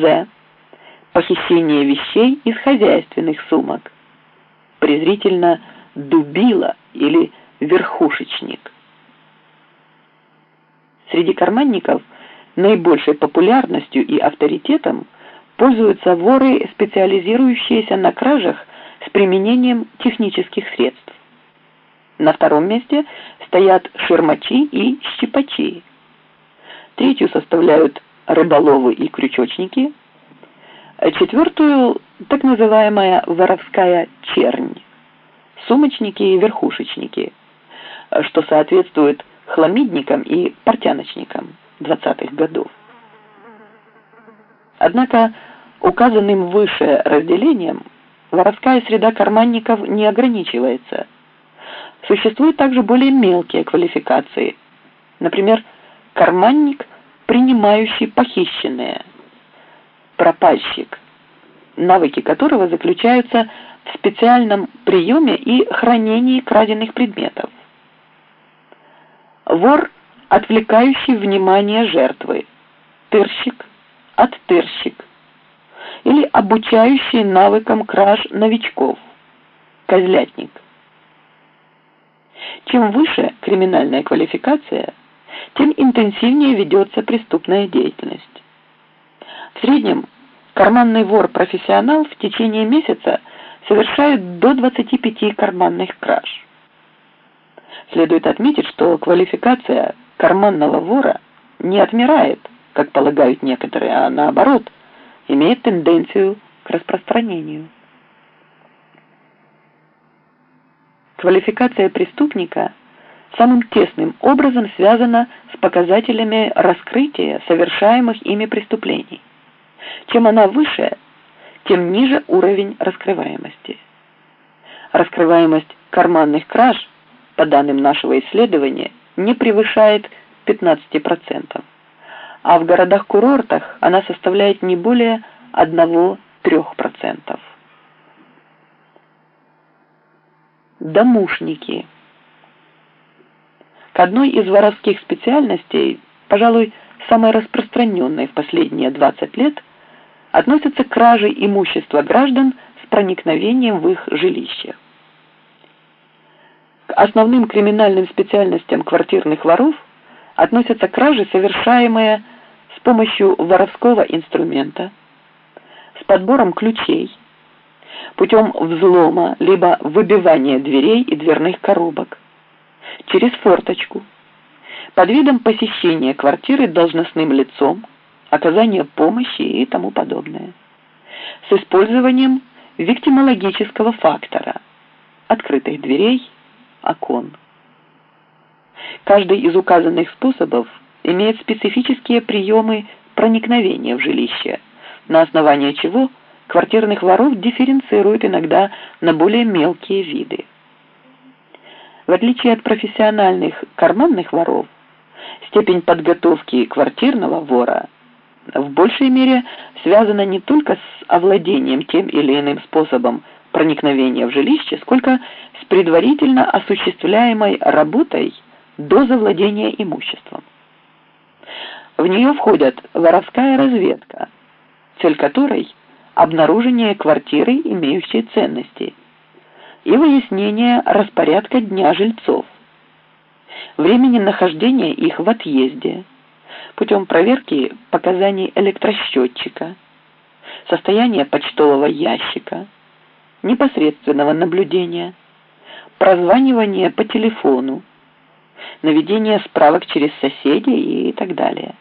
З. Похищение вещей из хозяйственных сумок. Презрительно дубила или верхушечник. Среди карманников наибольшей популярностью и авторитетом пользуются воры, специализирующиеся на кражах с применением технических средств. На втором месте стоят ширмачи и щипачи. Третью составляют рыболовы и крючочники. Четвертую – так называемая воровская чернь. Сумочники и верхушечники, что соответствует хламидникам и портяночникам 20-х годов. Однако указанным выше разделением воровская среда карманников не ограничивается – Существуют также более мелкие квалификации. Например, карманник, принимающий похищенное, пропальщик, навыки которого заключаются в специальном приеме и хранении краденных предметов. Вор, отвлекающий внимание жертвы, тырщик, оттырщик, или обучающий навыкам краж новичков, козлятник. Чем выше криминальная квалификация, тем интенсивнее ведется преступная деятельность. В среднем карманный вор-профессионал в течение месяца совершает до 25 карманных краж. Следует отметить, что квалификация карманного вора не отмирает, как полагают некоторые, а наоборот, имеет тенденцию к распространению. Квалификация преступника самым тесным образом связана с показателями раскрытия совершаемых ими преступлений. Чем она выше, тем ниже уровень раскрываемости. Раскрываемость карманных краж, по данным нашего исследования, не превышает 15%, а в городах-курортах она составляет не более 1-3%. домушники. К одной из воровских специальностей, пожалуй, самой распространенной в последние 20 лет, относятся кражи имущества граждан с проникновением в их жилище. К основным криминальным специальностям квартирных воров относятся кражи, совершаемые с помощью воровского инструмента, с подбором ключей, путем взлома либо выбивания дверей и дверных коробок, через форточку, под видом посещения квартиры должностным лицом, оказания помощи и тому подобное, с использованием виктимологического фактора, открытых дверей, окон. Каждый из указанных способов имеет специфические приемы проникновения в жилище, на основании чего – квартирных воров дифференцируют иногда на более мелкие виды. В отличие от профессиональных карманных воров, степень подготовки квартирного вора в большей мере связана не только с овладением тем или иным способом проникновения в жилище, сколько с предварительно осуществляемой работой до завладения имуществом. В нее входят воровская разведка, цель которой – обнаружение квартиры, имеющей ценности, и выяснение распорядка дня жильцов, времени нахождения их в отъезде, путем проверки показаний электросчетчика, состояния почтового ящика, непосредственного наблюдения, прозванивания по телефону, наведения справок через соседей и так далее.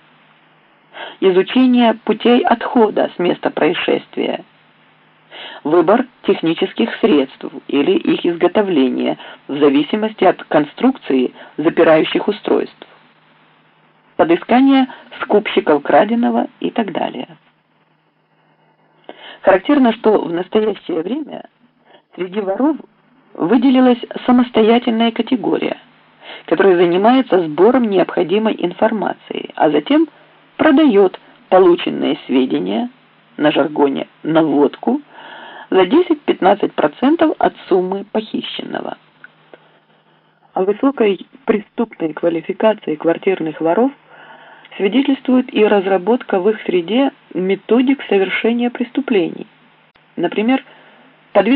Изучение путей отхода с места происшествия, выбор технических средств или их изготовление в зависимости от конструкции запирающих устройств, подыскание скупщиков краденого и так далее. Характерно, что в настоящее время среди воров выделилась самостоятельная категория, которая занимается сбором необходимой информации, а затем – продает полученные сведения на жаргоне наводку за 10-15% от суммы похищенного. О высокой преступной квалификации квартирных воров свидетельствует и разработка в их среде методик совершения преступлений. Например, под